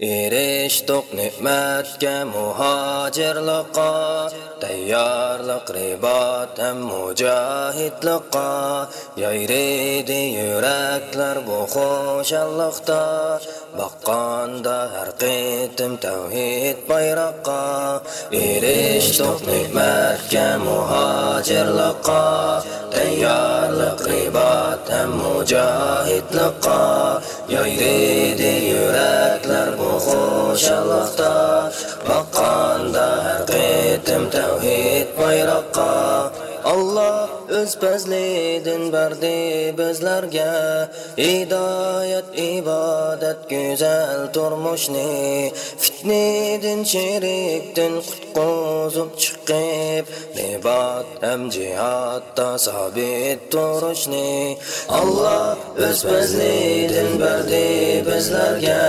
erishdiq ne'matga muhojirliqqa tayyorliq ribot ham mujohidliqqa yayraydi yuraklar bu xo'shalliqda baqqanda har qitim tavhid bayroqqa. Erishdiq ne'matga muhojirliqqa tayyorliq ribot ham mujohidliqqa yayraydi xushalliqda boqqanda har qitim tavhid bayroqqa olloh o'z fazlidin berdi bizlarga. Hidoyat ibodat go'zal turmushni fitnidin sherikdin qutquzib chiqib ribat ham jihatda sabit turishni olloh o'z fazlidin berdi bizlarga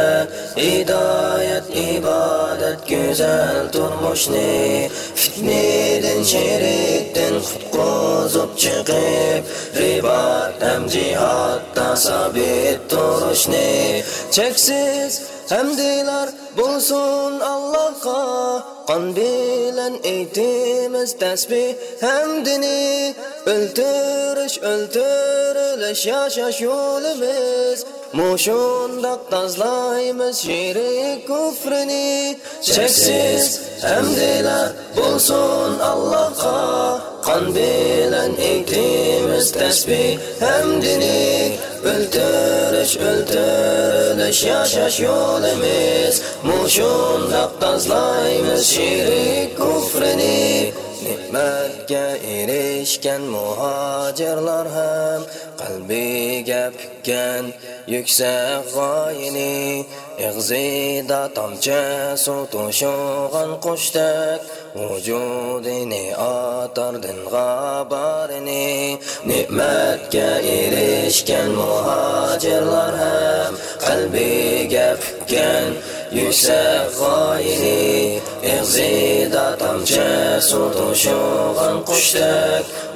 hidoyat ibodat go'zal turmushni fitnadan sherikdan qutquzib chiqib ribat ham jihatda sabit turishni cheksiz hamdilar bo'lsin Allohga qon bilan aytimiz tasbih hamdini o'ltirish o'ltirilish yashash yo'limiz biz Muşundaq dazlaymiz şiri kufrini Çeksiz hemdiler bulsun Allah'a. Kan bilen iklimiz tesbih hemdini Öldürüş öldürüş yaşaş yolimiz Muşundaq dazlaymiz şiri kufrini Nimetke ilik erishgan muhojirlar ham qalbiga pukkan yuksak g'oyini ig'zida tomchi suv to'shug'an qushdak vujudini otardin g'abarini ne'matga erishgan muhojirlar ham qalbiga pukkan yuksak g'oyini ig'zida tomchi suv to'shug'an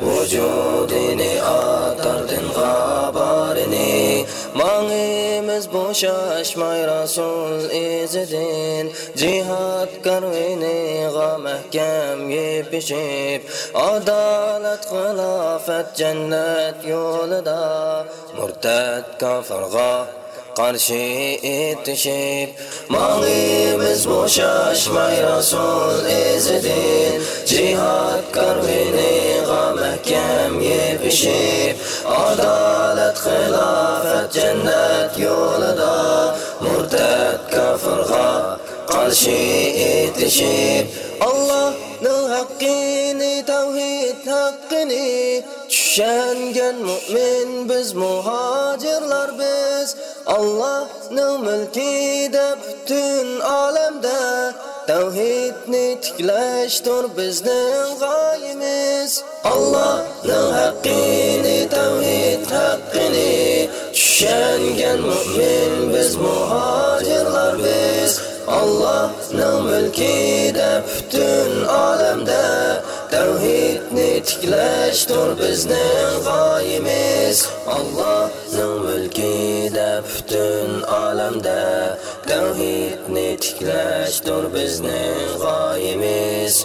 Vücudini atardın g'abarini Mağimiz boşaşmay rasul izidin jihad karviniga mahkam yepishib adolat xilofat jannat yo'lida murtad kofirga qarshi etishib mangimiz bo'shashmay rasul izidin jihad karvini g'amakam yepishib adolat xilofat jannat yo'lida murtad kofirga qarshi etishib Allohning haqqini tavhid haqqini tushangan mu'min biz muhojirlar biz. Allohning mulkida butun olamda tavhidni tiklashdir bizning g'oyamiz Allohning haqqini tavhid haqqini tushangan mu'min biz muhojirlar biz. Allohning mulkida butun olamda tavhidni tiklashdir bizning g'oyimiz. Allohning mulkida butun olamda tavhidni tiklashdir bizning g'oyimiz.